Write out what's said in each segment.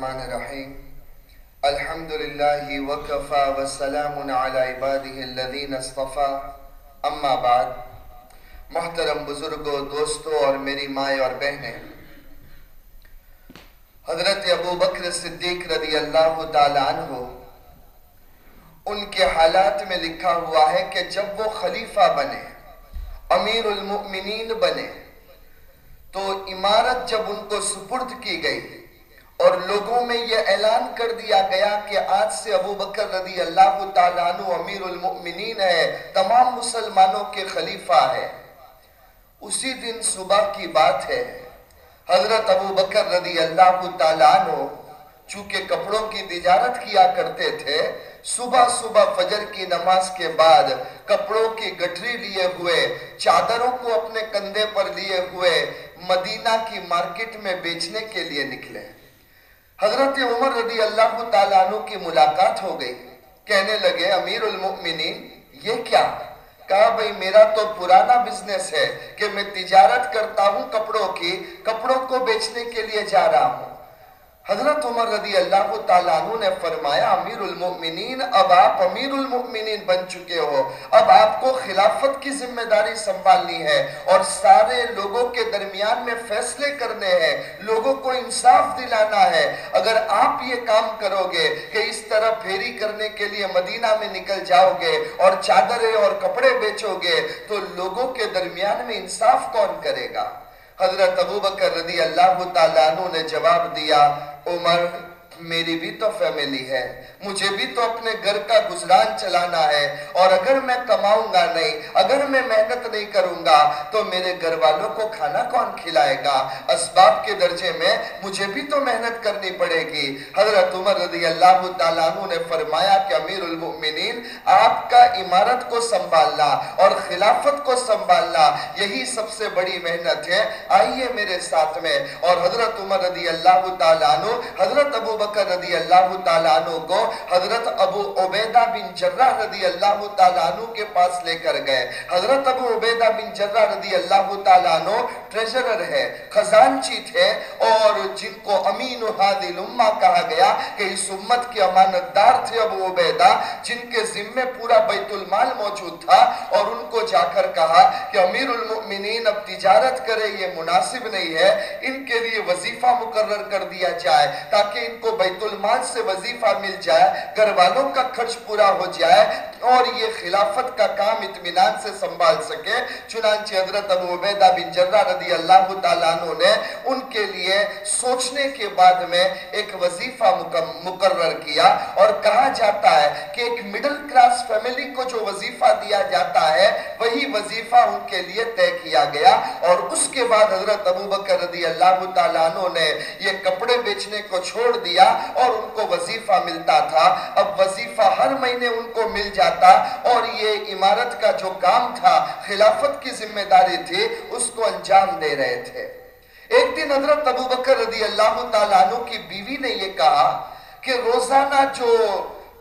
الرحمن الرحیم الحمد للہ وکفا وسلام علی عباده الذین اصطفا اما بعد، محترم بزرگوں دوستوں اور میری مائیں اور بہنیں، حضرت ابو بکر صدیق رضی اللہ تعالیٰ عنہ، ان کے حالات میں لکھا ہوا ہے کہ جب وہ خلیفہ بنے، امیر المؤمنین بنے، تو عمارت جب ان کو سپرد کی گئی اور لوگوں میں یہ اعلان کر دیا گیا کہ آج سے ابو بکر رضی اللہ تعالیٰ عنہ امیر المؤمنین ہے، تمام مسلمانوں کے خلیفہ ہے۔ اسی دن صبح کی بات ہے، حضرت ابو بکر رضی اللہ تعالیٰ عنہ چونکہ کپڑوں کی تجارت کیا کرتے تھے، صبح صبح فجر کی نماز کے بعد کپڑوں کی گٹری لیے ہوئے، چادروں کو اپنے کندھے پر لیے ہوئے مدینہ کی مارکیٹ میں بیچنے کے لیے نکلے۔ حضرت عمر رضی اللہ تعالیٰ عنہ کی ملاقات ہو گئی۔ کہنے لگے، امیر المؤمنین، یہ کیا؟ کہا، بھئی میرا تو پرانا بزنس ہے کہ میں تجارت کرتا ہوں کپڑوں کی، کپڑوں کو بیچنے کے لیے جا رہا ہوں۔ حضرت عمر رضی اللہ تعالیٰ عنہ نے فرمایا، امیر المؤمنین، اب آپ امیر المؤمنین بن چکے ہو. اب آپ کو خلافت کی ذمہ داری سنبھالنی ہے اور سارے لوگوں کے درمیان میں فیصلے کرنے ہیں. لوگوں کو انصاف دلانا ہے. اگر آپ یہ کام کرو گے کہ اس طرح پھیری کرنے کے لیے مدینہ میں نکل جاؤ گے اور چادریں اور کپڑے بیچو گے، تو لوگوں کے درمیان میں انصاف کون کرے گا؟ حضرت ابو بکر رضی اللہ تعالیٰ عنہ نے جواب دیا عمر میری بھی تو فیملی ہے، مجھے بھی تو اپنے گھر کا گزران چلانا ہے۔ اور اگر میں کماؤں گا نہیں، اگر میں محنت نہیں کروں گا، تو میرے گھر والوں کو کھانا کون کھلائے گا؟ اسباب کے درجے میں مجھے بھی تو محنت کرنی پڑے گی۔ حضرت عمر رضی اللہ تعالیٰ نے فرمایا کہ، امیر المؤمنین، آپ کا عمارت کو سنبھالنا اور خلافت کو سنبھالنا، یہی سب سے بڑی محنت ہے۔ آئیے میرے ساتھ میں۔ اور حضرت عمر رضی اللہ تعالیٰ حضرت ابو بکر رضی اللہ تعالیٰ عنہ کو حضرت ابو عبیدہ بن جرہ رضی اللہ تعالیٰ عنہ کے پاس لے کر گئے۔ حضرت ابو عبیدہ بن جرہ رضی اللہ تعالیٰ عنہ ٹریجرر ہے، خزانچی تھے اور جن کو امین حادل امہ کہا گیا کہ اس امت کے امانتدار تھے ابو عبیدہ، جن کے ذمہ پورا بیت المال موجود تھا اور ان کو جا کر کہا کہ امیر المؤمنین اب تجارت کرے، یہ مناسب نہیں ہے، ان کے لیے وظیفہ مقرر کر دیا جائے تاکہ ان کو بیت المال سے وظیفہ مل جائے، گھر والوں کا خرچ پورا ہو جائے اور یہ خلافت کا کام اطمینان سے سنبھال سکے۔ چنانچہ حضرت ابو عبیدہ بن جرہ رضی اللہ تعالیٰ عنہ نے ان کے لیے سوچنے کی کے بعد میں ایک وظیفہ مقرر کیا اور کہا جاتا ہے کہ ایک مڈل کلاس فیملی کو جو وظیفہ دیا جاتا ہے، وہی وظیفہ ان کے لیے طے کیا گیا اور اس کے بعد حضرت ابو بکر رضی اللہ تعالیٰ عنہ نے یہ کپڑے بیچنے کو چھوڑ دیا اور ان کو وظیفہ ملتا تھا۔ اب وظیفہ ہر مہینے ان کو مل جاتا اور یہ عمارت کا جو کام تھا، خلافت کی ذمہ داری تھی، اس کو انجام دے رہے تھے۔ ایک دن حضرت ابو بکر رضی اللہ تعالیٰ عنہ کی بیوی نے یہ کہا کہ روزانہ جو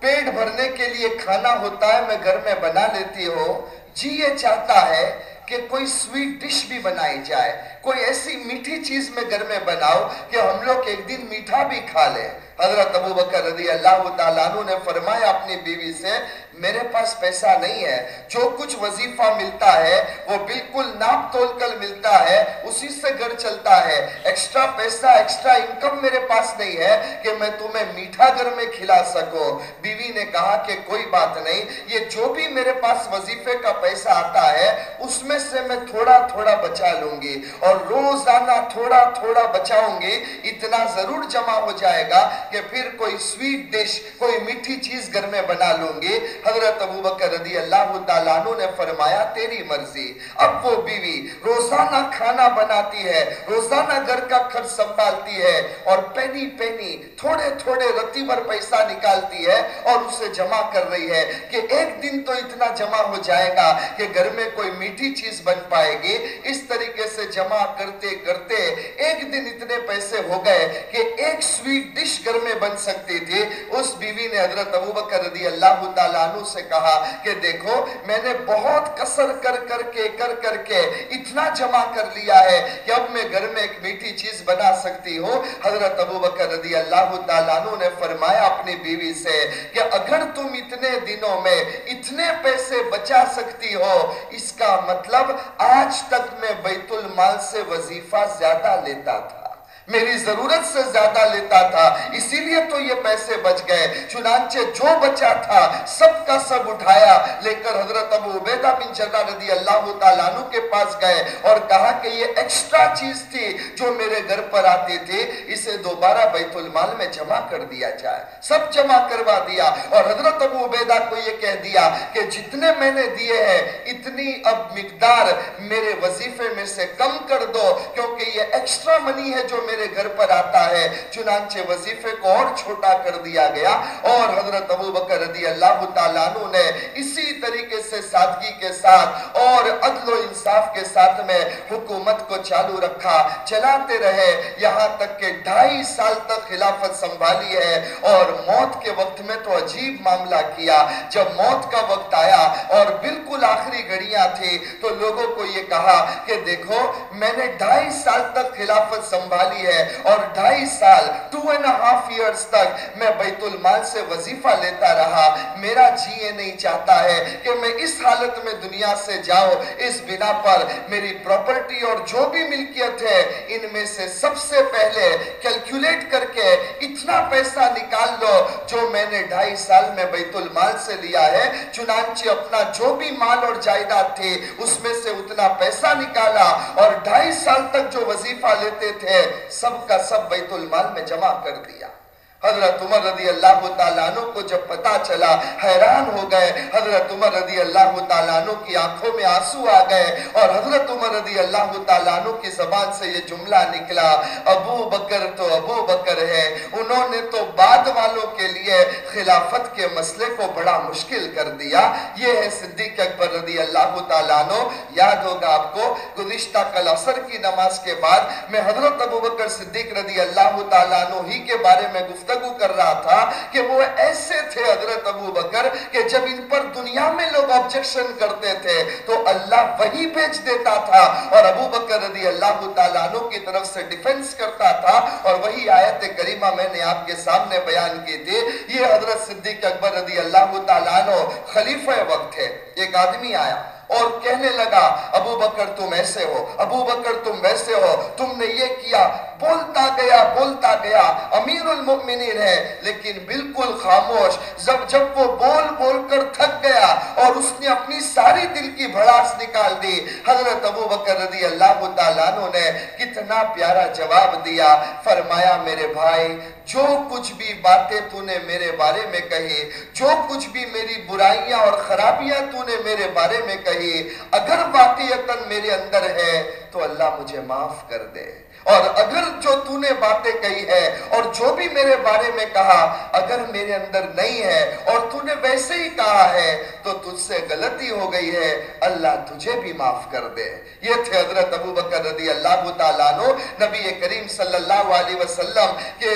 پیٹ بھرنے کے لیے کھانا ہوتا ہے میں گھر میں بنا لیتی ہوں جی یہ چاہتا ہے کہ کوئی سویٹ ڈش بھی بنائی جائے، کوئی ایسی میٹھی چیز میں گھر میں بناؤ کہ ہم لوگ ایک دن میٹھا بھی کھا لیں۔ حضرت ابو بکر رضی اللہ تعالیٰ عنہ نے فرمایا اپنی بیوی سے، میرے پاس پیسہ نہیں ہے، جو کچھ وظیفہ ملتا ہے، وہ بالکل ناپ تول کل ملتا ہے، اسی سے گھر چلتا ہے۔ ایکسٹرا پیسہ ایکسٹرا انکم میرے پاس نہیں ہے کہ میں تمہیں میٹھا گھر میں کھلا سکوں۔ بیوی نے کہا کہ کوئی بات نہیں، یہ جو بھی میرے پاس وظیفے کا پیسہ آتا ہے، اس میں سے میں تھوڑا تھوڑا بچا لوں گی۔ اور روزانہ تھوڑا تھوڑا بچاؤں گی، اتنا ضرور جمع ہو جائے گا کہ پھر کوئی سویٹ ڈش کوئی میٹھی چیز گھر میں بنا لوں گی۔ حضرت ابو بکر رضی اللہ تعالیٰ عنہ نے فرمایا، تیری مرضی۔ اب وہ بیوی روزانہ کھانا بناتی ہے، روزانہ گھر کا خرچ سنبھالتی ہے اور پینی پینی، تھوڑے تھوڑے رتی بھر پیسہ نکالتی ہے اور اسے جمع کر رہی ہے کہ ایک دن تو اتنا جمع ہو جائے گا کہ گھر میں کوئی میٹھی چیز بن پائے گی۔ اس طریقے سے جمع کرتے کرتے ایک دن اتنے پیسے ہو گئے کہ ایک سویٹ ڈش گھر میں بن سکتی تھی اس بیوی نے حضرت ابو بکر رضی اللہ تعالیٰ عنہ سے کہا کہ دیکھو، میں نے بہت کسر کر کر کے کر کر کے اتنا جمع کر لیا ہے کہ اب میں گھر میں ایک میٹھی چیز بنا سکتی ہوں۔ حضرت ابو بکر رضی اللہ تعالیٰ عنہ نے فرمایا اپنی بیوی سے کہ اگر تم اتنے دنوں میں اتنے پیسے بچا سکتی ہو، اس کا مطلب آج تک میں بیت المال سے وظیفہ زیادہ لیتا تھا۔ میری ضرورت سے زیادہ لیتا تھا، اسی لیے تو یہ پیسے بچ گئے۔ چنانچہ جو بچا تھا، سب کا سب اٹھایا۔ لے کر حضرت ابو عبیدہ بن جگہ رضی اللہ تعالیٰ عنہ کے پاس گئے اور کہا کہ یہ ایکسٹرا چیز تھی جو میرے گھر پر آتی تھی، اسے دوبارہ بیت المال میں جمع کر دیا جائے۔ سب جمع کروا دیا۔ اور حضرت ابو عبیدہ کو یہ کہہ دیا کہ جتنے میں نے دیے ہیں، اتنی اب مقدار میرے وظیفے میں سے کم کر دو، کیونکہ یہ ایکسٹرا منی ہے جو میرے میرے گھر پر آتا ہے۔ چنانچہ وظیفے کو اور چھوٹا کر دیا گیا۔ اور حضرت ابو بکر رضی اللہ تعالیٰ عنہ نے اسی طریقے سے سادگی کے ساتھ اور عدل و انصاف کے ساتھ میں حکومت کو چالو رکھا۔ چلاتے رہے۔ یہاں تک کہ ڈھائی سال تک خلافت سنبھالی ہے۔ اور موت کے وقت میں تو عجیب معاملہ کیا۔ جب موت کا وقت آیا اور بالکل آخری گھڑیاں تھی تو لوگوں کو یہ کہا کہ دیکھو، میں نے ڈھائی سال تک خلافت سنبھالی ہے اور ڈھائی سال ٹو اینڈ ہاف ایئرز تک میں بیت المال سے وظیفہ لیتا رہا۔ میرا جی یہ نہیں چاہتا ہے کہ میں اس حالت میں دنیا سے جاؤ اس بنا پر میری پراپرٹی اور جو بھی ملکیت ہے، ان میں سے سب سے پہلے کیلکولیٹ کر کے اتنا پیسہ نکال لو جو میں نے ڈھائی سال میں بیت المال سے لیا ہے۔ چنانچہ اپنا جو بھی مال اور جائیداد تھی، اس میں سے اتنا پیسہ نکالا اور ڈھائی سال تک جو وظیفہ لیتے تھے سب کا سب بیت المال میں جمع کر دیا۔ حضرت عمر رضی اللہ تعالیٰ عنہ کو جب پتا چلا، حیران ہو گئے۔ حضرت عمر رضی اللہ تعالیٰ عنہ کی آنکھوں میں آنسو آ گئے اور حضرت عمر رضی اللہ تعالیٰ عنہ کی زبان سے یہ جملہ نکلا، ابو بکر تو ابو بکر ہے۔ انہوں نے تو بعد والوں کے لیے خلافت کے مسئلے کو بڑا مشکل کر دیا۔ یہ ہے صدیق اکبر رضی اللہ تعالیٰ عنہ۔ یاد ہوگا آپ کو، گزشتہ کل عصر کی نماز کے بعد میں حضرت ابو بکر صدیق رضی اللہ تعالیٰ عنہ ہی کے بارے میں گفتگو گفتگو کر رہا تھا کہ وہ ایسے تھے حضرت ابو بکر کہ جب ان پر دنیا میں لوگ آبجیکشن کرتے تھے تو اللہ وہی بیچ دیتا تھا اور ابو بکر رضی اللہ تعالیٰ عنہ کی طرف سے ڈیفنس کرتا تھا اور وہی آیت کریمہ میں نے آپ کے سامنے بیان کی تھی۔ یہ حضرت صدیق اکبر رضی اللہ تعالیٰ عنہ خلیفہ وقت ہے۔ ایک آدمی آیا۔ اور کہنے لگا، ابو بکر تم ایسے ہو، ابو بکر تم ویسے ہو، تم نے یہ کیا، بولتا گیا بولتا گیا امیر المؤمنین ہے، لیکن بالکل خاموش، جب جب وہ بول بول کر تھک اس نے اپنی ساری دل کی بھڑاس نکال دی۔ حضرت ابو بکر رضی اللہ تعالیٰ نے کتنا پیارا جواب دیا۔ فرمایا، میرے بھائی، جو کچھ بھی باتیں تو نے میرے بارے میں کہی، جو کچھ بھی میری برائیاں اور خرابیاں تو نے میرے بارے میں کہی، اگر واقعیتاً میرے اندر ہے تو اللہ مجھے معاف کر دے۔ اور اگر جو تو نے باتیں کہی ہے اور جو بھی میرے بارے میں کہا اگر میرے اندر نہیں ہے اور تو نے ویسے ہی کہا ہے تو تجھ سے غلطی ہو گئی ہے، اللہ تجھے بھی معاف کر دے۔ یہ تھے حضرت ابو بکر رضی اللہ تعالیٰ عنہ، نبی کریم صلی اللہ علیہ وسلم کے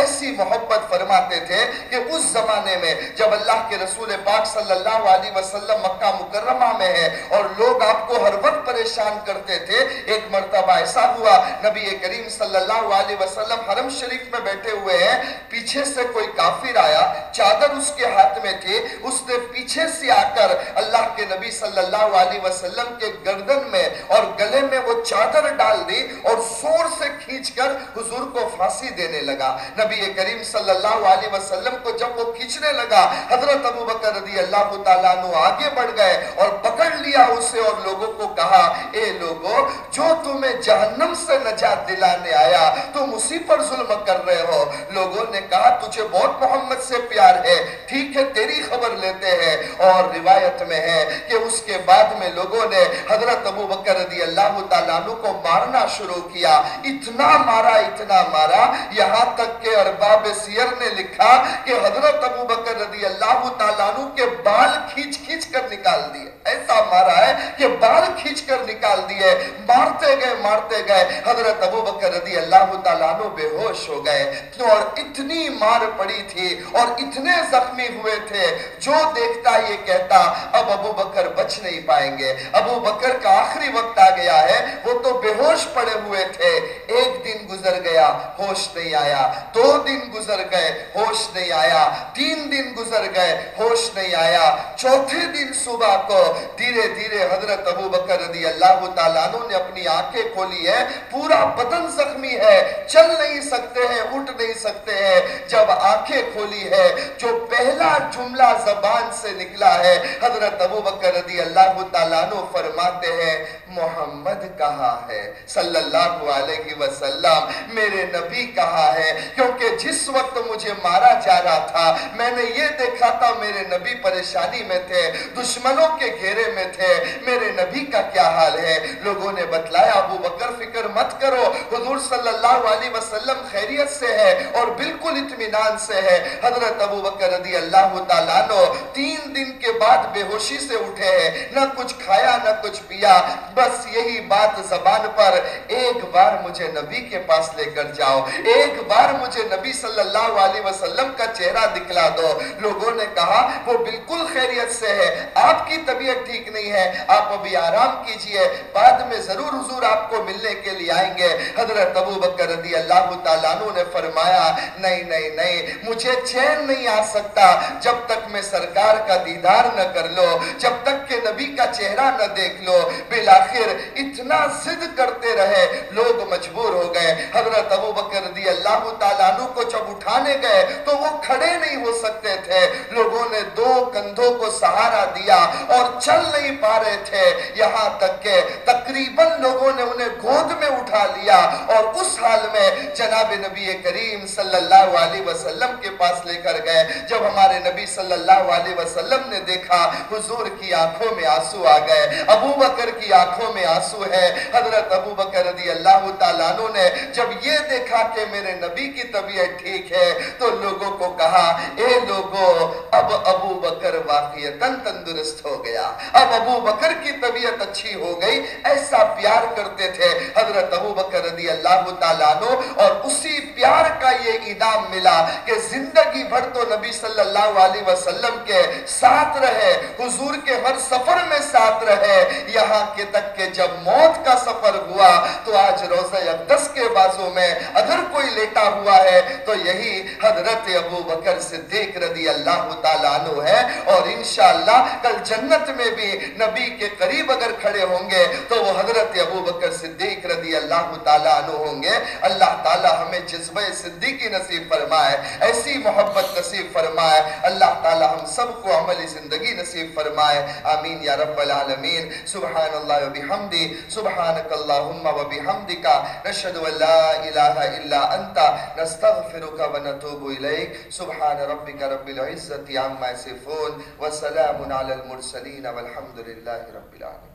ایسی محبت فرماتے تھے کہ اس زمانے میں جب اللہ کے رسول پاک صلی اللہ علیہ وسلم مکہ مکرمہ میں ہے اور لوگ آپ کو ہر وقت پریشان کرتے تھے، ایک مرتبہ ایسا ہوا، نبی کریم صلی اللہ علیہ وسلم حرم شریف میں بیٹھے ہوئے ہیں، پیچھے سے کوئی کافر آیا، چادر اس کے ہاتھ میں تھے اس نے پیچھے سے آ کر اللہ کے نبی صلی اللہ علیہ وسلم کے گردن میں اور گلے میں وہ چادر ڈال دی اور زور سے کھینچ کر حضور کو پھانسی دینے لگا۔ نبی کریم صلی اللہ علیہ وسلم کو جب وہ کھینچنے لگا، حضرت ابو بکر رضی اللہ تعالیٰ آگے بڑھ گئے اور پکڑ لیا اسے اور لوگوں کو کہا، اے لوگوں جو تمہیں جہنم سے نجات دلانے آیا، تم اسی پر ظلم کر رہے ہو۔ لوگوں نے کہا، تجھے بہت محمد سے پیار ہے۔ ٹھیک ہے، تیری خبر لیتے ہیں۔ اور روایت میں ہے کہ اس کے بعد میں لوگوں نے حضرت ابو بکر رضی اللہ تعالیٰ کو مارنا شروع کیا۔ اتنا مارا اتنا مارا۔ یہاں تک کہ ارباب سیر نے لکھا کہ حضرت ابو بکر رضی اللہ تعالیٰ کے بال کھیچ کھیچ کر نکال دیے۔ ایسا ہمارا ہے، یہ بال کھیچ کر نکال دیے۔ مارتے گئے مارتے گئے۔ حضرت ابو بکر رضی اللہ تعالیٰ بے ہوش ہو گئے۔ اور اتنی مار پڑی تھی اور اتنے زخمی ہوئے تھے۔ جو دیکھتا یہ کہتا، اب ابو بکر بچ نہیں پائیں گے۔ ابو بکر کا آخری وقت آ گیا ہے، وہ تو بے ہوش پڑے ہوئے تھے۔ ایک دن گزر گیا، ہوش نہیں آیا۔ دو دن گزر گئے، ہوش نہیں آیا۔ تین دن گزر گئے، ہوش نہیں آیا۔ چوتھے دن صبح کو دھیرے دھیرے حضرت ابو بکر رضی اللہ تعالیٰ عنہ نے اپنی آنکھیں کھولی ہے پورا بدن زخمی ہے، چل نہیں سکتے ہیں، اٹھ نہیں سکتے ہیں۔ جب آنکھیں کھولی ہے جو پہلا جملہ زبان سے نکلا ہے، حضرت ابو بکر رضی اللہ تعالیٰ عنہ فرماتے ہیں، محمد کہا ہے؟ صلی اللہ علیہ وسلم، میرے نبی کہا ہے، کیونکہ جس وقت مجھے مارا جا رہا تھا، میں نے یہ دیکھا تھا، میرے نبی پریشانی میں تھے، دشمنوں کے گھیرے میں تھے۔ میرے نبی کا کیا حال ہے؟ لوگوں نے بتلایا، ابو بکر فکر مت کرو، حضور صلی اللہ علیہ وسلم خیریت سے ہے اور بالکل اطمینان سے ہے۔ حضرت ابو بکر رضی اللہ تعالیٰ نو تین دن کے بعد بے ہوشی سے اٹھے ہیں، نہ کچھ کھایا، نہ کچھ پیا، بس یہی بات زبان پر پر ایک بار مجھے نبی کے پاس لے کر جاؤ۔ ایک بار مجھے نبی صلی اللہ علیہ وسلم کا چہرہ دکھلا دو۔ لوگوں نے کہا، وہ بالکل خیریت سے ہے، آپ کی طبیعت ٹھیک نہیں ہے، آپ ابھی آرام کیجیے، بعد میں ضرور حضور آپ کو ملنے کے لیے آئیں گے۔ حضرت ابو بکر رضی اللہ تعالیٰ عنہ نے فرمایا، نہیں نہیں نہیں، مجھے چین نہیں آ سکتا۔ جب تک میں سرکار کا دیدار نہ کر لو، جب تک کہ نبی کا چہرہ نہ دیکھ لو، بالآخر اتنا ضد کرتے رہے، لوگ مجبور ہو گئے۔ حضرت ابو بکر رضی اللہ تعالیٰ عنہ کو جب اٹھانے گئے تو وہ کھڑے نہیں ہو سکتے تھے۔ لوگوں نے دو کندھوں کو سہارا دیا اور چل نہیں پا رہے تھے۔ یہاں تک کہ تقریباً لوگوں نے انہیں گود میں اٹھا لیا اور اس حال میں جناب نبی کریم صلی اللہ علیہ وسلم کے پاس لے کر گئے۔ جب ہمارے نبی صلی اللہ علیہ وسلم نے دیکھا، حضور کی آنکھوں میں آنسو آ گئے۔ ابو بکر کی آنکھوں میں آنسو ہے۔ حضرت ابو بکر رضی اللہ تعالیٰ عنہ نے جب یہ دیکھا کہ میرے نبی کی طبیعت ٹھیک ہے، تو لوگوں کو کہا، اے لوگوں اب ابو بکر واقعیتاً تندرست ہو گیا۔ اب ابو بکر کی طبیعت اچھی ہو گئی، ایسا پیار کرتے تھے حضرت ابو بکر رضی اللہ تعالیٰ عنہ۔ اور اسی پیار کا یہ ادام ملا کہ زندگی بھر تو نبی صلی اللہ علیہ وسلم کے ساتھ رہے، حضور کے ہر سفر میں ساتھ رہے۔ یہاں کے تک کہ جب موت کا سفر ہوا تو آج روزہ اقدس کے بازوں میں اگر کوئی لیٹا ہوا ہے تو یہی حضرت ابو بکر صدیق رضی اللہ تعالیٰ عنہ ہے اور انشاءاللہ کل جنت میں بھی نبی کے قریب اگر کھڑے ہوں گے تو وہ حضرت ابو بکر صدیق رضی اللہ تعالیٰ عنہ ہوں گے۔ اللہ تعالیٰ ہمیں جذبہ صدیقی نصیب فرمائے، ایسی محبت نصیب فرمائے۔ اللہ تعالیٰ ہم سب کو عملی زندگی نصیب فرمائے۔ آمین یا رب العالمین۔ سبحان اللہ و بحمدی۔ سبحانک اللہم و بحمدکا نشہد و لا الہ الا انتا نستغفرک و نتوب الیک سبحان ربک رب العزت عما صفون و سلام علی المرسلین والحمد للہ رب العالمين.